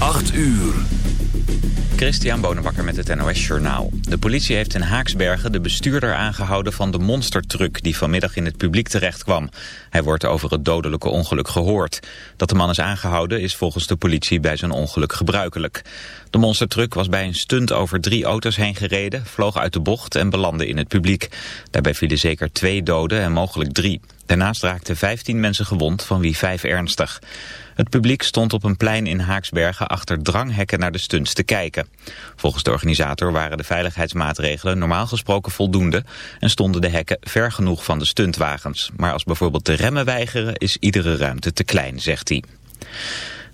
8 uur. Christian Bonenbakker met het NOS Journaal. De politie heeft in Haaksbergen de bestuurder aangehouden van de monstertruck die vanmiddag in het publiek terecht kwam. Hij wordt over het dodelijke ongeluk gehoord. Dat de man is aangehouden is volgens de politie bij zijn ongeluk gebruikelijk. De monstertruck was bij een stunt over drie auto's heen gereden, vloog uit de bocht en belandde in het publiek. Daarbij vielen zeker twee doden en mogelijk drie. Daarnaast raakten 15 mensen gewond, van wie vijf ernstig. Het publiek stond op een plein in Haaksbergen achter dranghekken naar de stunts te kijken. Volgens de organisator waren de veiligheidsmaatregelen normaal gesproken voldoende en stonden de hekken ver genoeg van de stuntwagens. Maar als bijvoorbeeld de remmen weigeren is iedere ruimte te klein, zegt hij.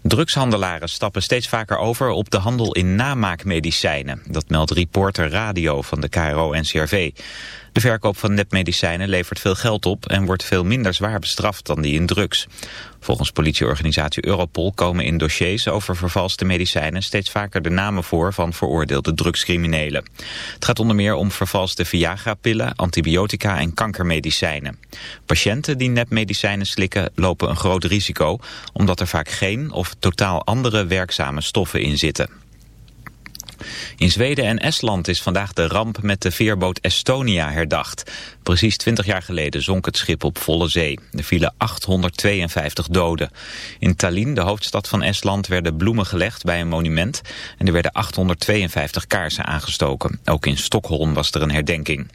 Drugshandelaren stappen steeds vaker over op de handel in namaakmedicijnen. Dat meldt Reporter Radio van de KRO-NCRV. De verkoop van nepmedicijnen levert veel geld op en wordt veel minder zwaar bestraft dan die in drugs. Volgens politieorganisatie Europol komen in dossiers over vervalste medicijnen steeds vaker de namen voor van veroordeelde drugscriminelen. Het gaat onder meer om vervalste Viagra-pillen, antibiotica en kankermedicijnen. Patiënten die nepmedicijnen slikken lopen een groot risico, omdat er vaak geen of totaal andere werkzame stoffen in zitten. In Zweden en Estland is vandaag de ramp met de veerboot Estonia herdacht. Precies 20 jaar geleden zonk het schip op volle zee. Er vielen 852 doden. In Tallinn, de hoofdstad van Estland, werden bloemen gelegd bij een monument... en er werden 852 kaarsen aangestoken. Ook in Stockholm was er een herdenking.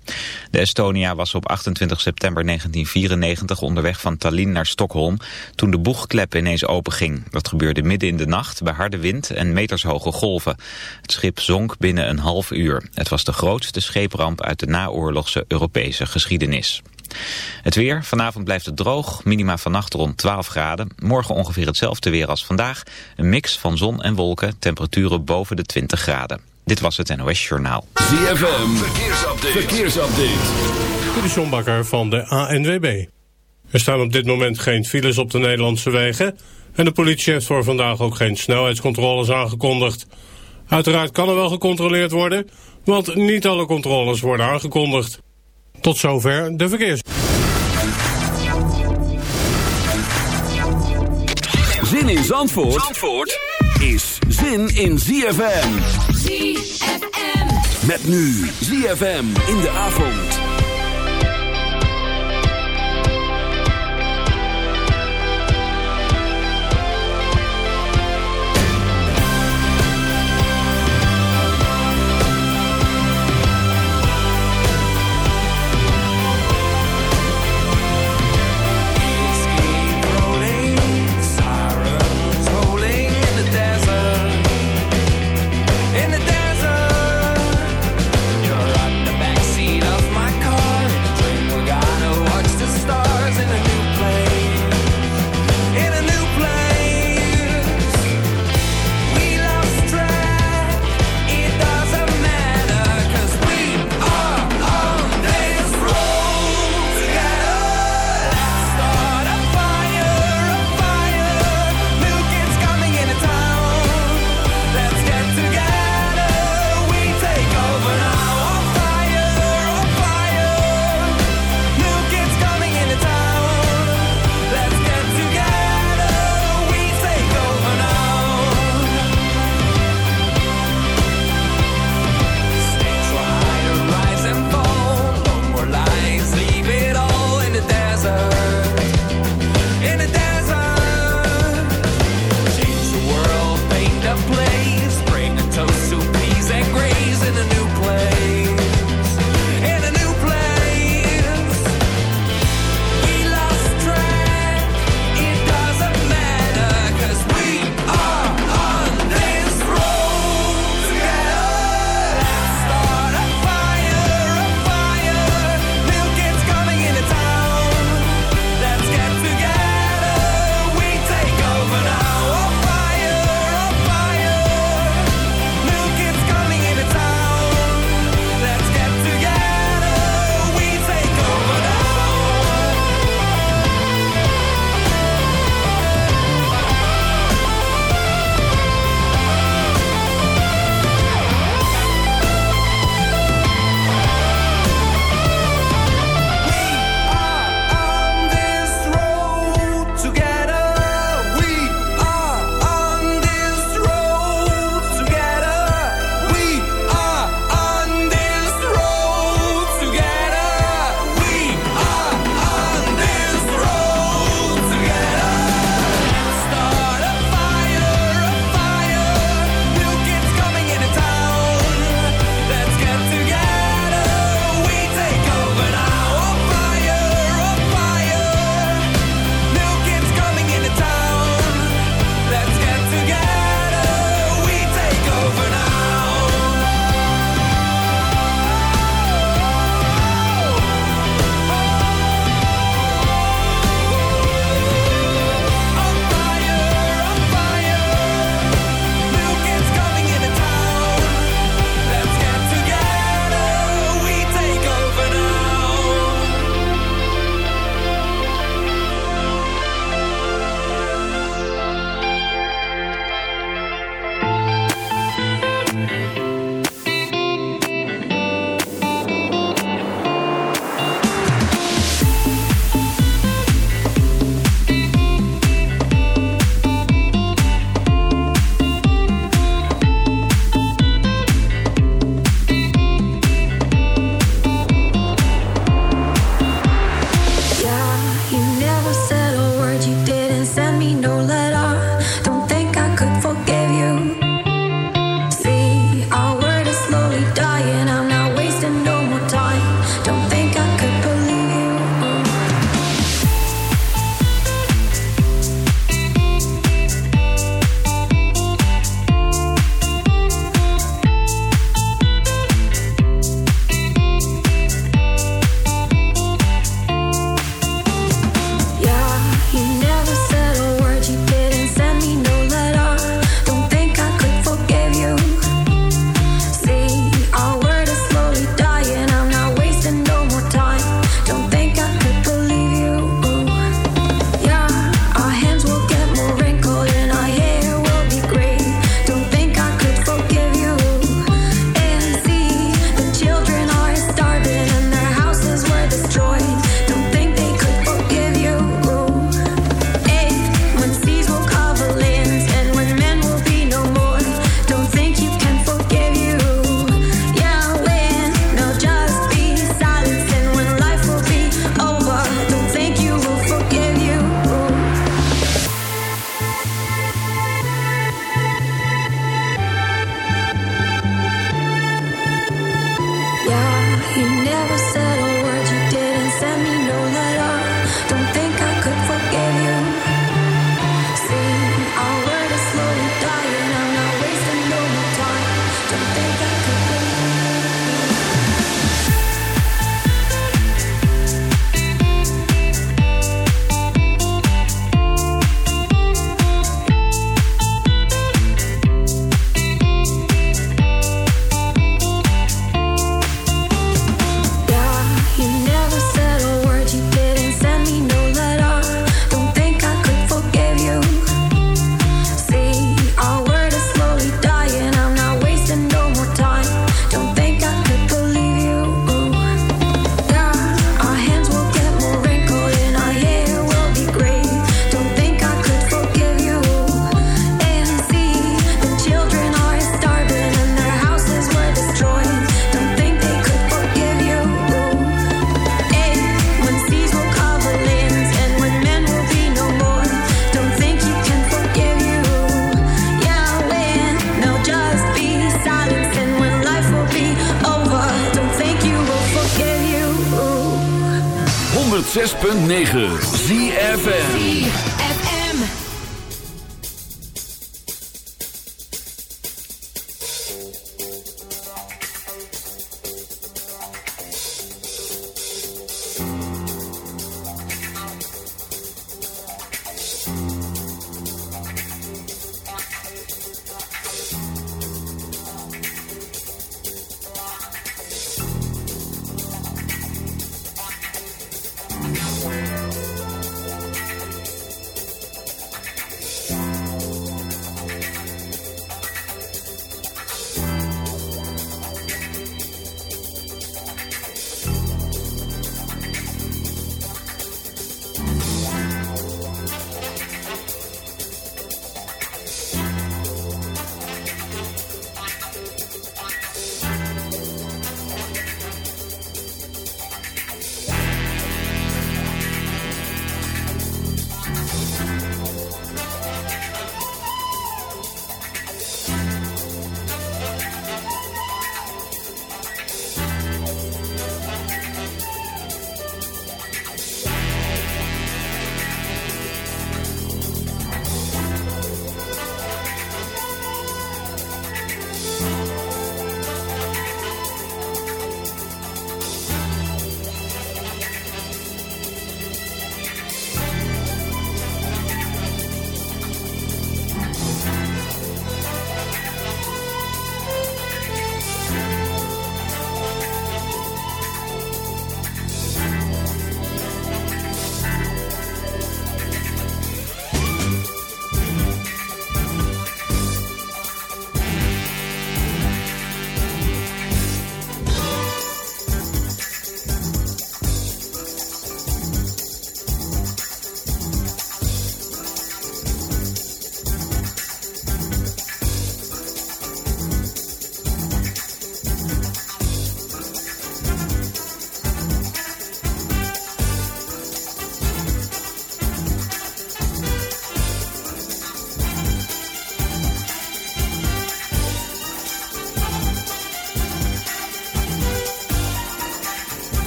De Estonia was op 28 september 1994 onderweg van Tallinn naar Stockholm... toen de boegklep ineens openging. Dat gebeurde midden in de nacht bij harde wind en metershoge golven. Het schip zonk binnen een half uur. Het was de grootste scheepramp uit de naoorlogse Europese geschiedenis. Het weer. Vanavond blijft het droog. Minima vannacht rond 12 graden. Morgen ongeveer hetzelfde weer als vandaag. Een mix van zon en wolken. Temperaturen boven de 20 graden. Dit was het NOS Journaal. ZFM. Verkeersupdate. Verkeersupdate. De van de ANWB. Er staan op dit moment geen files op de Nederlandse wegen. En de politie heeft voor vandaag ook geen snelheidscontroles aangekondigd. Uiteraard kan er wel gecontroleerd worden, want niet alle controles worden aangekondigd. Tot zover de verkeers. Zin in Zandvoort, Zandvoort is zin in ZFM. ZFM. Met nu ZFM in de avond.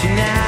tonight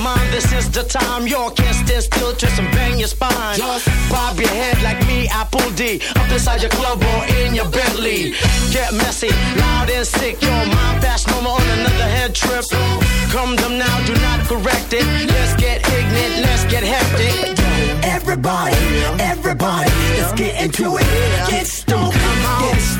mind. This is the time. Y'all can't stand still. Twist and bang your spine. Just bob your head like me, Apple D. Up inside your club or in your Bentley. Get messy, loud and sick. Your mind fast, no more on another head trip. Come down now, do not correct it. Let's get ignorant, let's get hectic. Everybody, everybody, let's get into it. Get stoned, get stoked.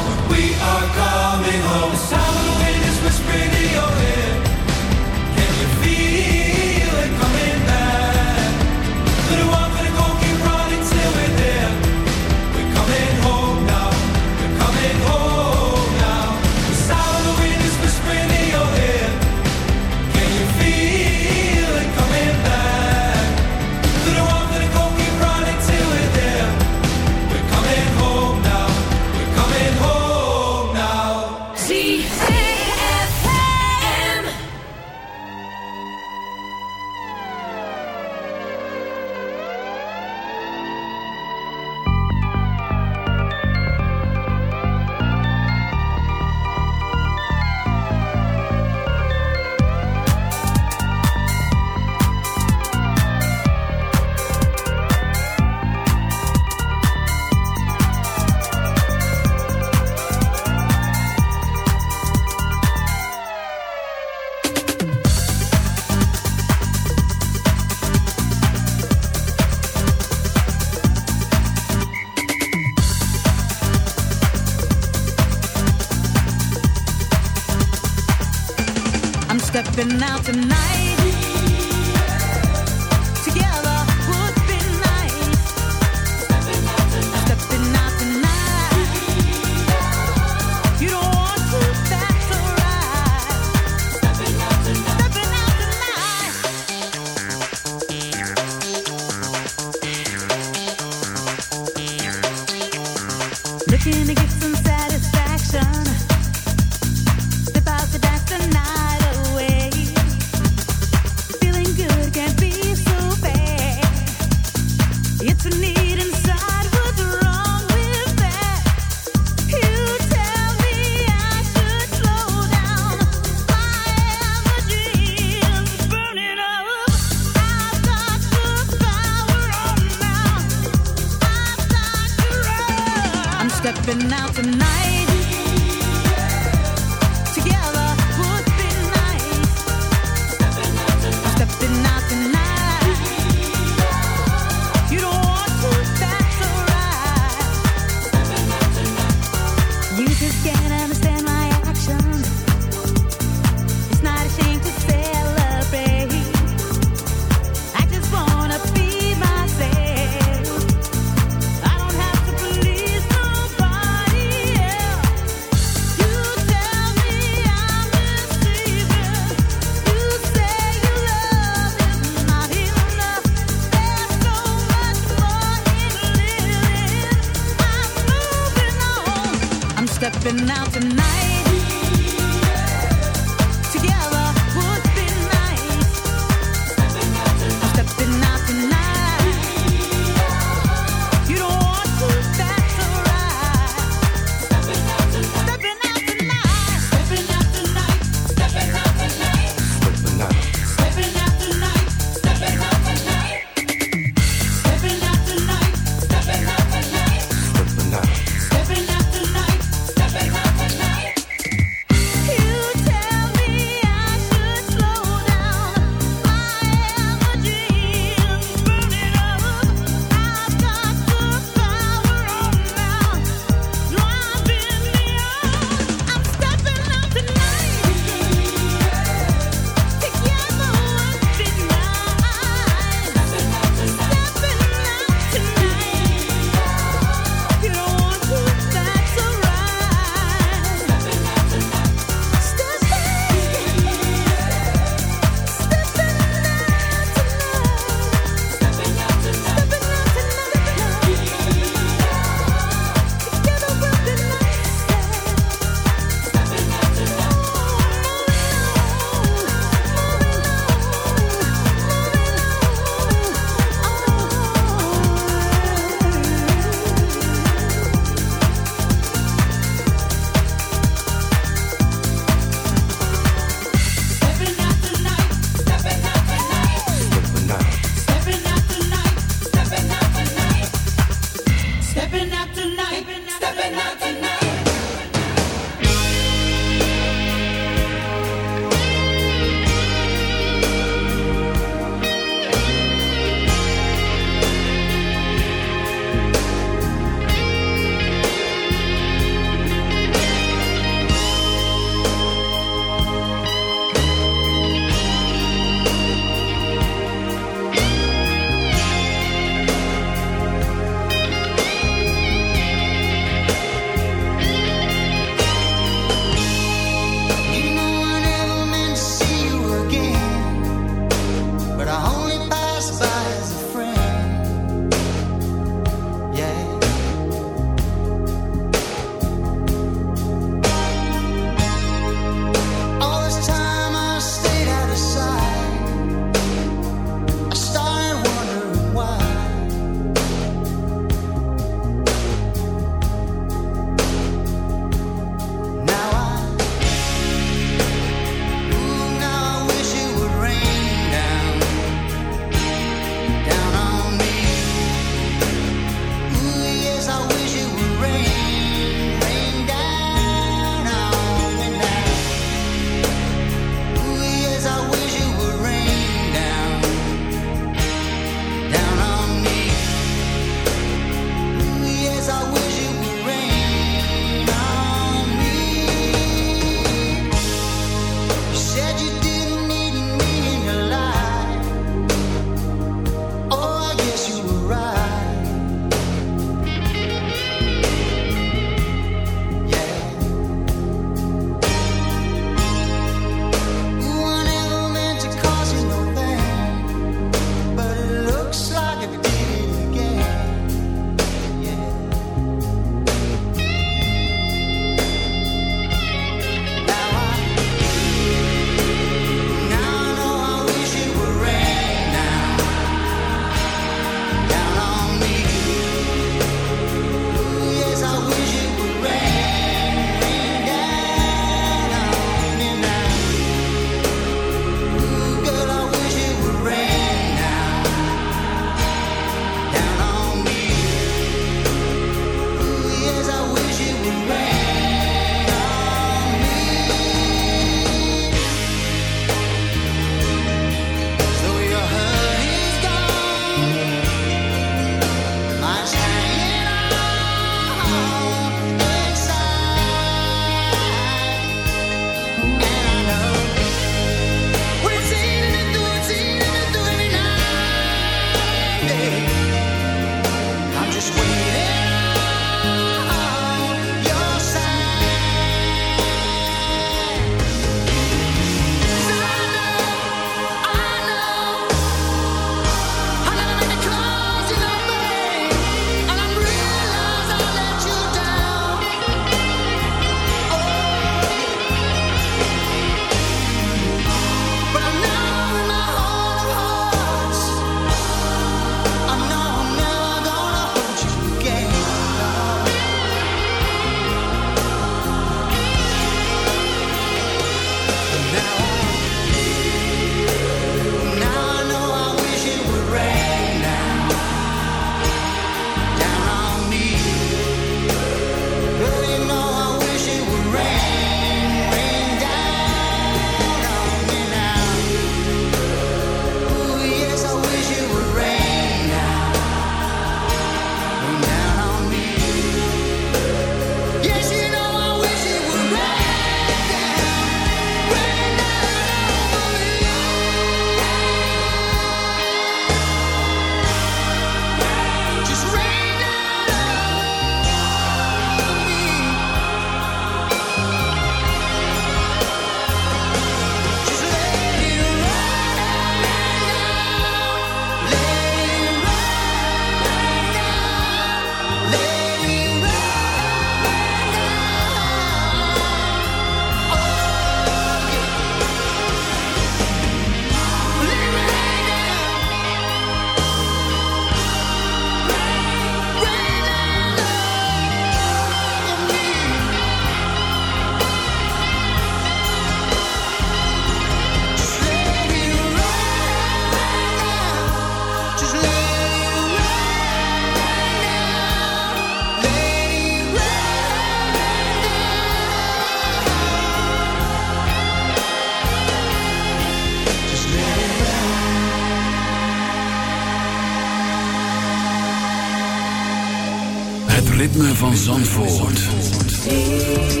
Van Zandvoort.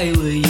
why